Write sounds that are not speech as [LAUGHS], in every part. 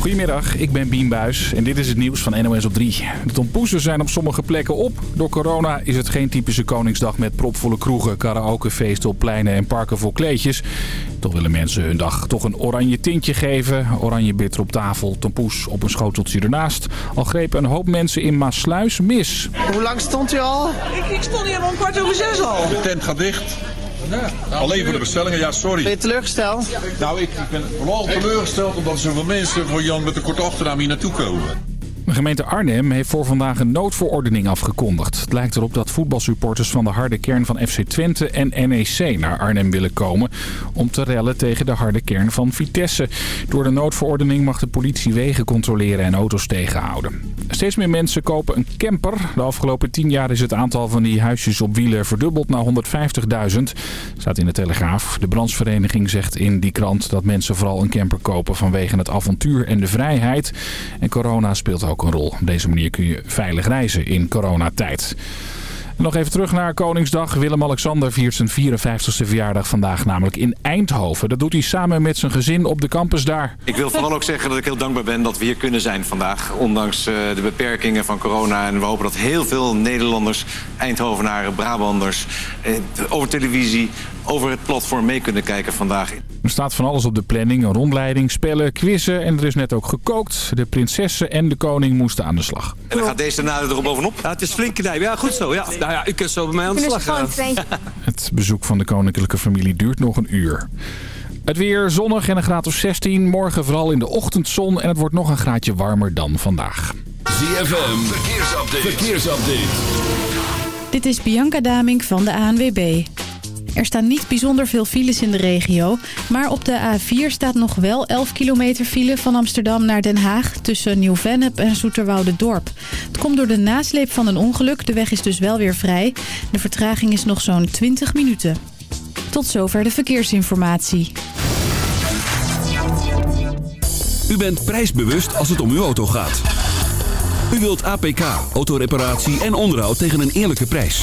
Goedemiddag, ik ben Bien Buis en dit is het nieuws van NOS op 3. De tompoesen zijn op sommige plekken op. Door corona is het geen typische Koningsdag met propvolle kroegen, karaokefeesten op pleinen en parken vol kleedjes. Toch willen mensen hun dag toch een oranje tintje geven. Oranje bitter op tafel, tompoes op een schoteltje ernaast. Al grepen een hoop mensen in Maasluis mis. Hoe lang stond u al? Ik, ik stond hier om kwart over zes al. De tent gaat dicht. Alleen voor de bestellingen, ja sorry. Ben je teleurgesteld? Nou, ik ben vooral teleurgesteld omdat zoveel mensen voor Jan met de korte achternaam hier naartoe komen. De gemeente Arnhem heeft voor vandaag een noodverordening afgekondigd. Het lijkt erop dat voetbalsupporters van de harde kern van FC Twente en NEC naar Arnhem willen komen... om te rellen tegen de harde kern van Vitesse. Door de noodverordening mag de politie wegen controleren en auto's tegenhouden. Steeds meer mensen kopen een camper. De afgelopen tien jaar is het aantal van die huisjes op wielen verdubbeld naar 150.000. Staat in de Telegraaf. De brandsvereniging zegt in die krant dat mensen vooral een camper kopen vanwege het avontuur en de vrijheid. En corona speelt ook een rol. Op deze manier kun je veilig reizen in coronatijd. Nog even terug naar Koningsdag. Willem-Alexander viert zijn 54ste verjaardag vandaag namelijk in Eindhoven. Dat doet hij samen met zijn gezin op de campus daar. Ik wil vooral ook zeggen dat ik heel dankbaar ben dat we hier kunnen zijn vandaag. Ondanks uh, de beperkingen van corona. En we hopen dat heel veel Nederlanders, Eindhovenaren, Brabanders... Eh, over televisie, over het platform mee kunnen kijken vandaag. Er staat van alles op de planning. Een rondleiding, spellen, quizzen en er is net ook gekookt. De prinsessen en de koning moesten aan de slag. En dan gaat deze nader erop bovenop? Ja, het is flink knijpen. Ja, goed zo. Ja. Nou ja, u kunt zo bij mij aan de slag gaan. [LAUGHS] Het bezoek van de koninklijke familie duurt nog een uur. Het weer zonnig en een graad of 16. Morgen vooral in de ochtendzon en het wordt nog een graadje warmer dan vandaag. ZFM, verkeersupdate. verkeersupdate. Dit is Bianca Daming van de ANWB. Er staan niet bijzonder veel files in de regio. Maar op de A4 staat nog wel 11 kilometer file van Amsterdam naar Den Haag... tussen Nieuw-Vennep en Dorp. Het komt door de nasleep van een ongeluk. De weg is dus wel weer vrij. De vertraging is nog zo'n 20 minuten. Tot zover de verkeersinformatie. U bent prijsbewust als het om uw auto gaat. U wilt APK, autoreparatie en onderhoud tegen een eerlijke prijs.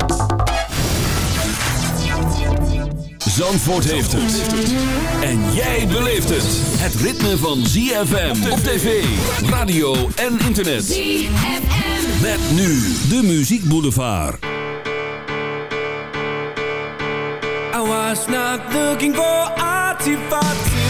Zandvoort heeft het. En jij beleeft het. Het ritme van ZFM op tv, radio en internet. ZFM. Met nu de Muziek Boulevard. I was not looking for artifacts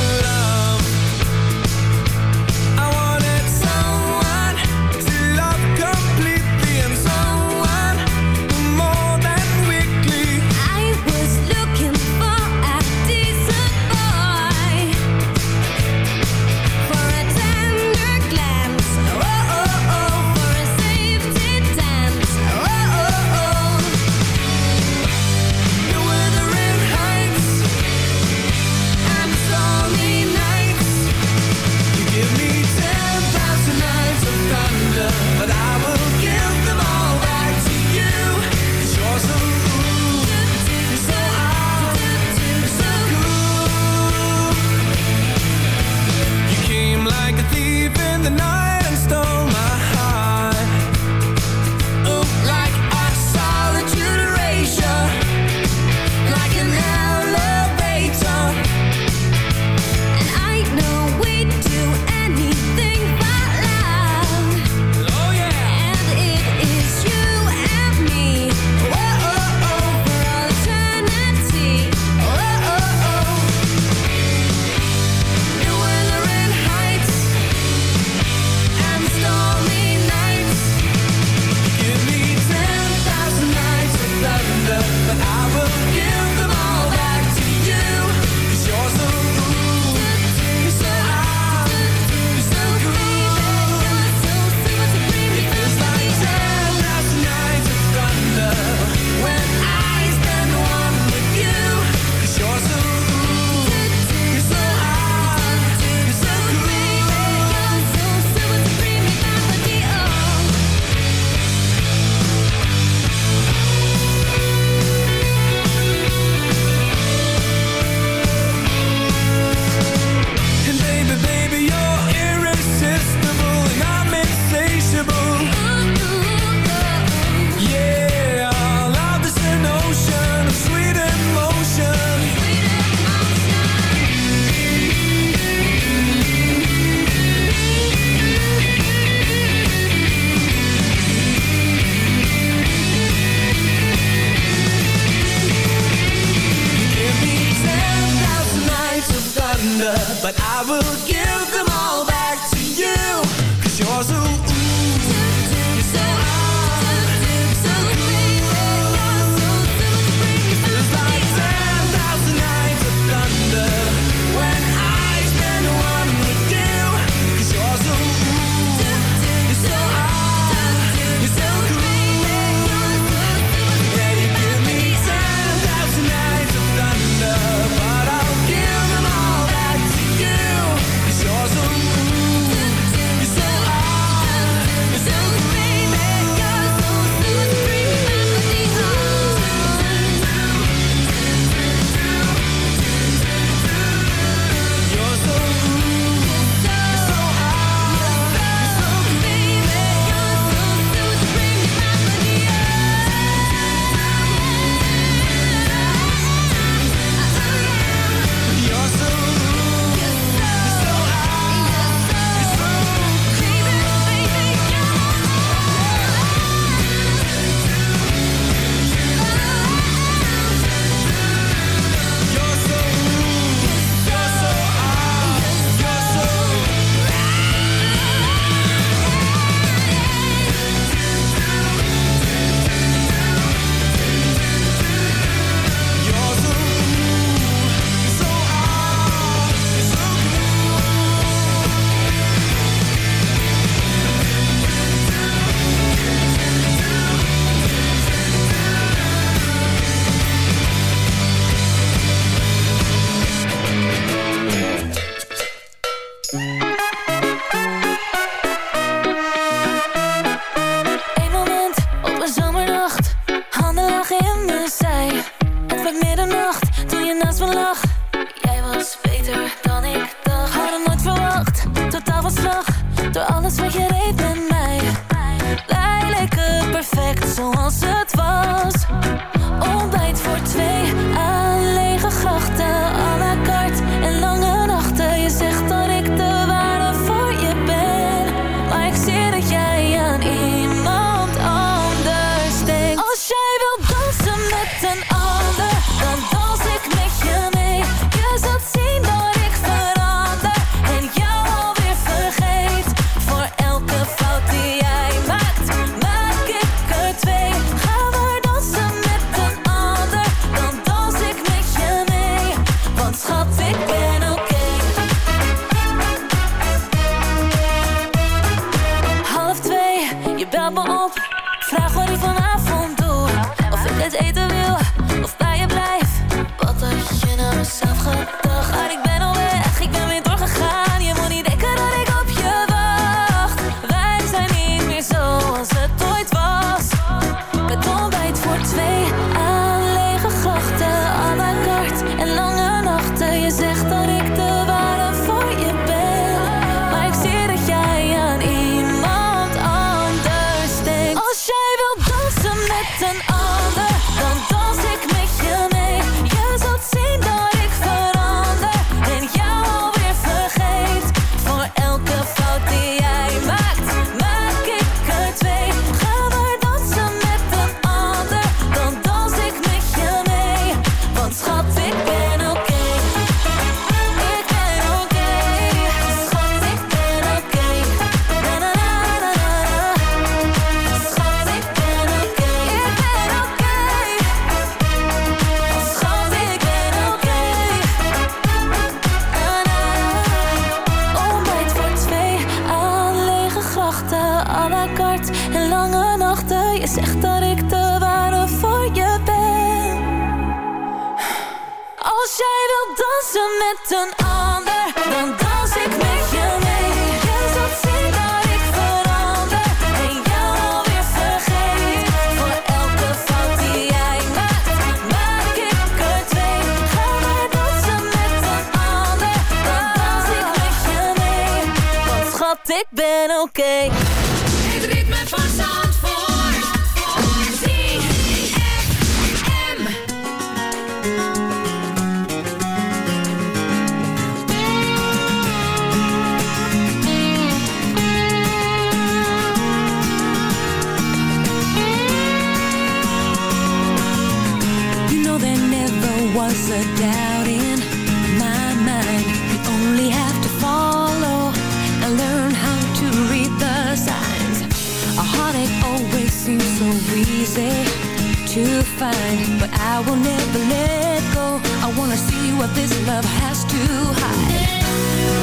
what this love has to hide.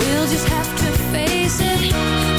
We'll just have to face it.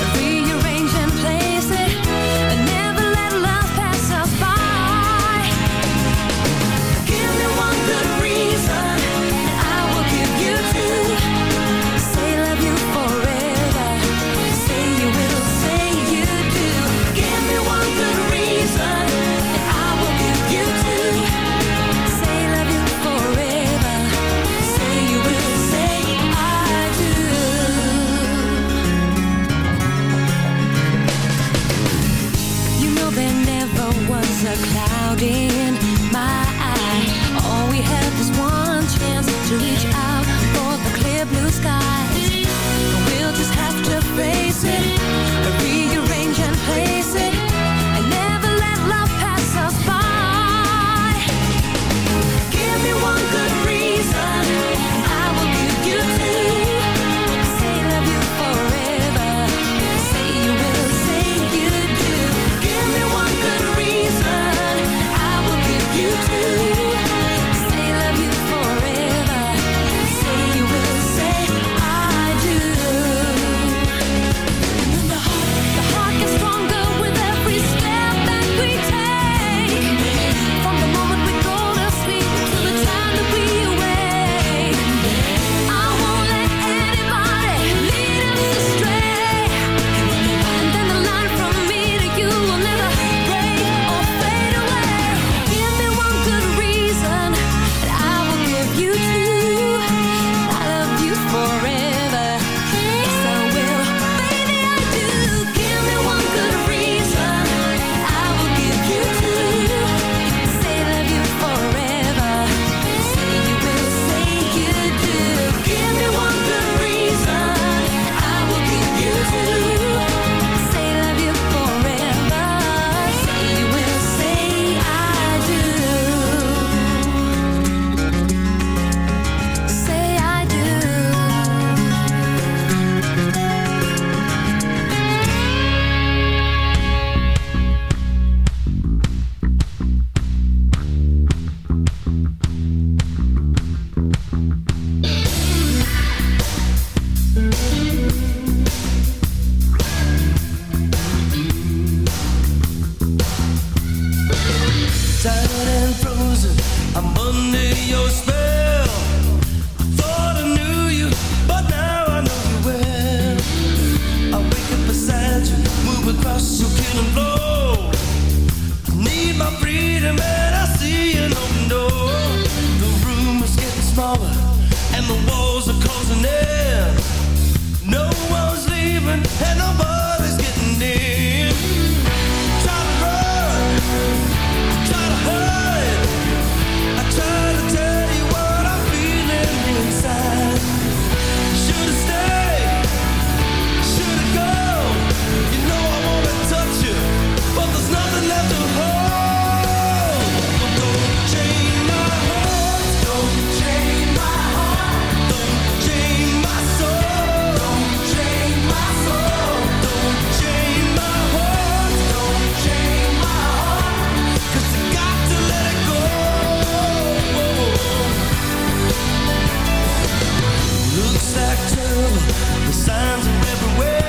love, the signs are everywhere.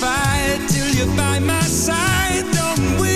fight till you're by my side. Don't wait.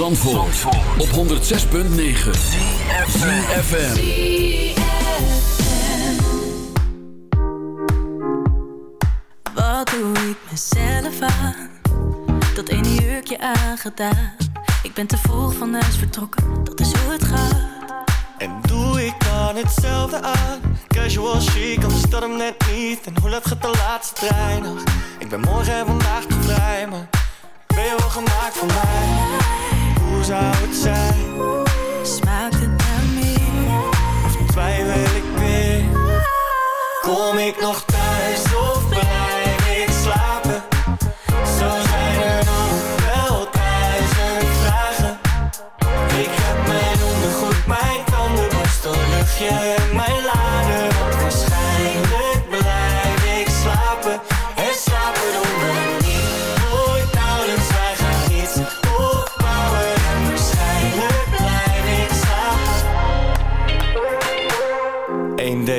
Van Zandvoort, op 106.9 CFFM Wat doe ik mezelf aan? Dat ene jurkje aangedaan. Ik ben te vroeg van huis vertrokken, dat is hoe het gaat. En doe ik dan hetzelfde aan? Casual chic, anders dat hem net niet. En hoe laat gaat de laatste trein nog? Ik ben morgen en vandaag te vrij, maar ben je wel gemaakt voor mij? Het zijn? Smaakt het naar meer? Of ik weer? Kom ik nog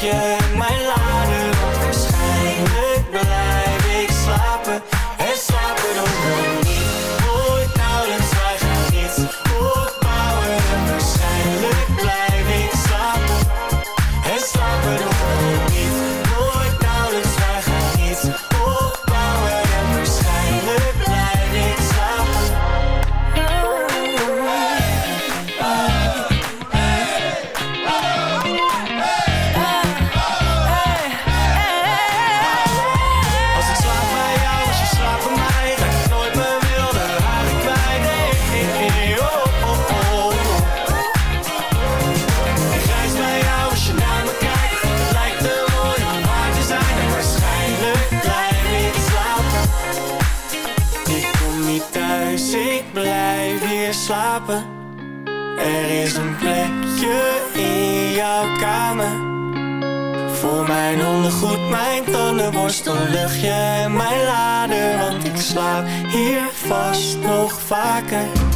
tandenborstel, thuis, ik blijf hier slapen. Er is een plekje in jouw kamer. Voor mijn ondergoed, mijn tandenborstel, luchtje en mijn lader. Want ik slaap hier vast nog vaker.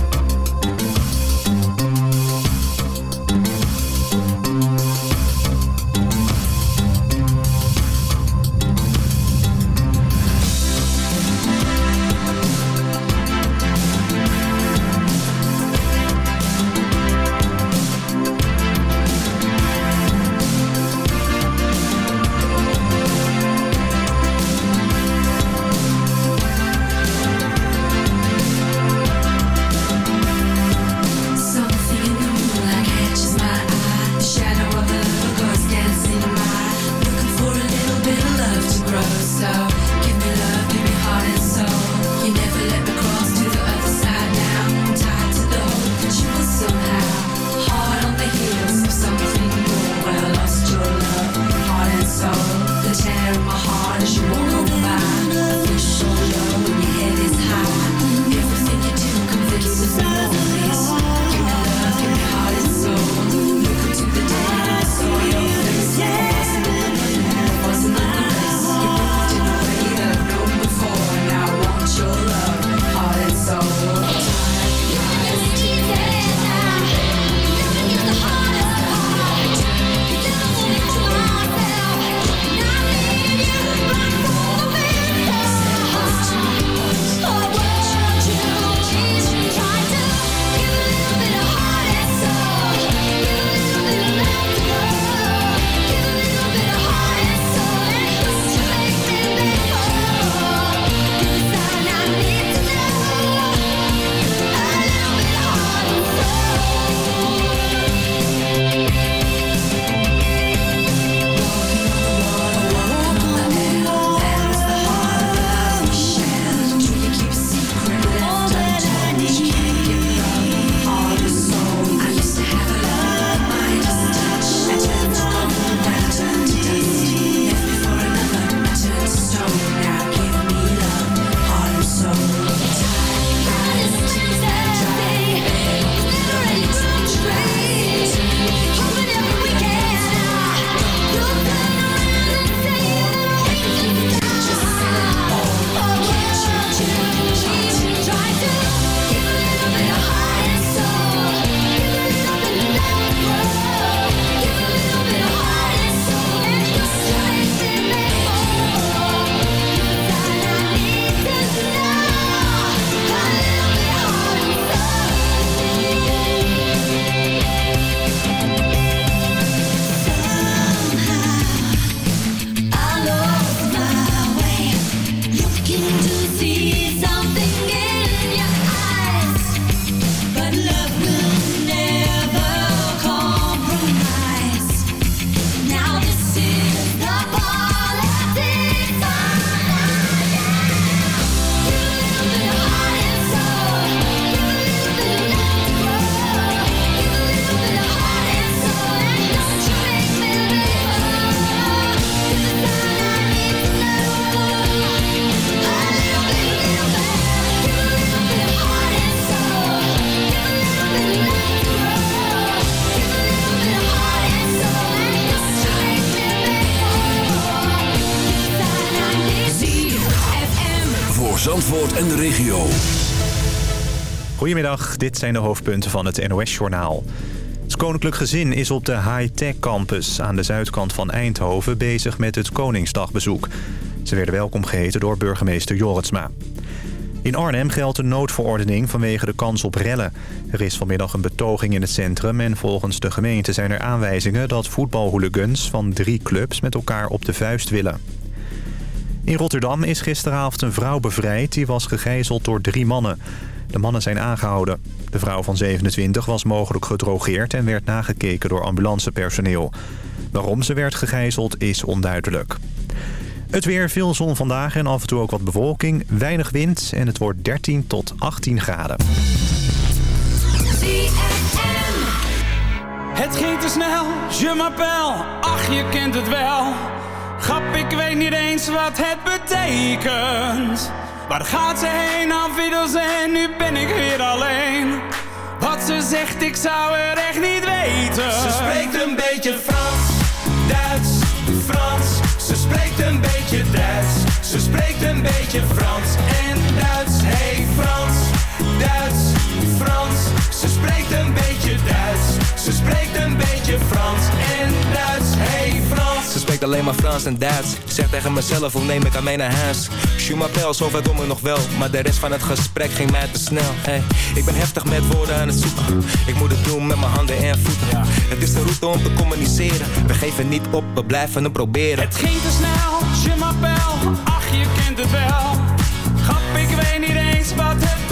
En de regio. Goedemiddag, dit zijn de hoofdpunten van het NOS-journaal. Het koninklijk gezin is op de high-tech campus aan de zuidkant van Eindhoven bezig met het Koningsdagbezoek. Ze werden welkom geheten door burgemeester Jorritsma. In Arnhem geldt een noodverordening vanwege de kans op rellen. Er is vanmiddag een betoging in het centrum en volgens de gemeente zijn er aanwijzingen dat voetbalhooligans van drie clubs met elkaar op de vuist willen. In Rotterdam is gisteravond een vrouw bevrijd die was gegijzeld door drie mannen. De mannen zijn aangehouden. De vrouw van 27 was mogelijk gedrogeerd en werd nagekeken door ambulancepersoneel. Waarom ze werd gegijzeld is onduidelijk. Het weer, veel zon vandaag en af en toe ook wat bewolking. Weinig wind en het wordt 13 tot 18 graden. Het ging te snel, je ach je kent het wel. Grap, ik weet niet eens wat het betekent. Waar gaat ze heen, afwiddels en nu ben ik weer alleen. Wat ze zegt, ik zou er echt niet weten. Ze spreekt een beetje Frans, Duits, Frans. Ze spreekt een beetje Duits. Ze spreekt een beetje Frans en Duits. Hey Frans, Duits, Frans. Ze spreekt een beetje Alleen maar Frans en Duits. Zeg tegen mezelf, hoe neem ik aan mee naar huis? Je m'appelle, zover kom ik nog wel. Maar de rest van het gesprek ging mij te snel. Hey, ik ben heftig met woorden aan het zoeken. Ik moet het doen met mijn handen en voeten. Het is de route om te communiceren. We geven niet op, we blijven het proberen. Het ging te snel, je ach je kent het wel. Grap, ik weet niet eens wat het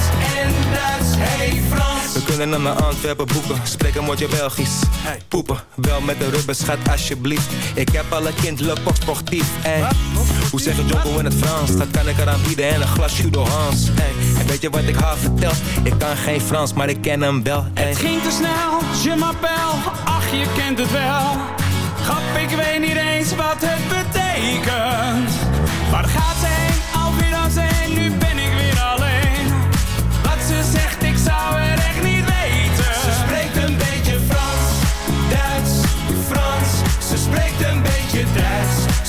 We kunnen naar Antwerpen boeken, spreken moet je Belgisch. Poepen, wel met de rubber, schat alsjeblieft. Ik heb alle kind, le sportief. Hoe zeg je Jocko in het Frans? Dat kan ik eraan bieden en een glas Judo Hans. En weet je wat ik haar vertel? Ik kan geen Frans, maar ik ken hem wel. Ey. Het ging te snel, je m'appelle, ach je kent het wel. Grap, ik weet niet eens wat het betekent. Waar gaat ze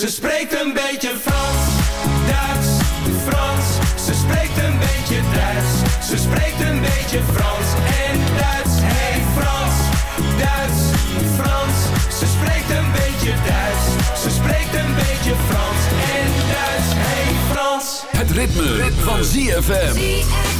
Ze spreekt een beetje Frans, Duits, Frans. Ze spreekt een beetje Duits. Ze spreekt een beetje Frans en Duits. Hey Frans, Duits, Frans. Ze spreekt een beetje Duits. Ze spreekt een beetje Frans en Duits. Hey Frans. Het ritme, van ZFM.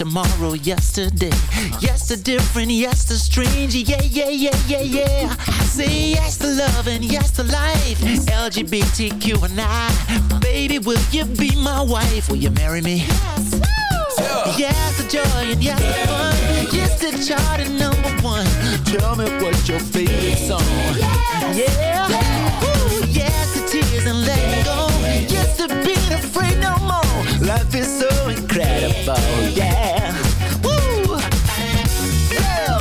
tomorrow, yesterday. Yes to different, yes to strange. Yeah, yeah, yeah, yeah, yeah. I say yes to love and yes to life. LGBTQ and I. Baby, will you be my wife? Will you marry me? Yes, the joy and yes, the fun. Yes, the chart and number one. Tell me what's your favorite song. Yeah. Ooh, yes, the tears and letting To being afraid no more. Life is so incredible. Yeah. Woo. Yeah.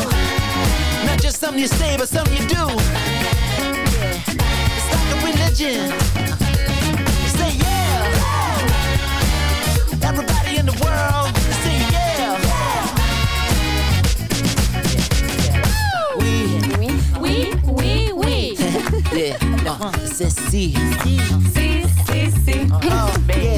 Not just something you say, but something you do. Yeah. It's like a religion. Say yeah. Everybody in the world, say yeah. Oui, Oui, oui, oui. yeah, uh, c'est. Si, si, si. Oh, baby.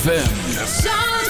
ZFM.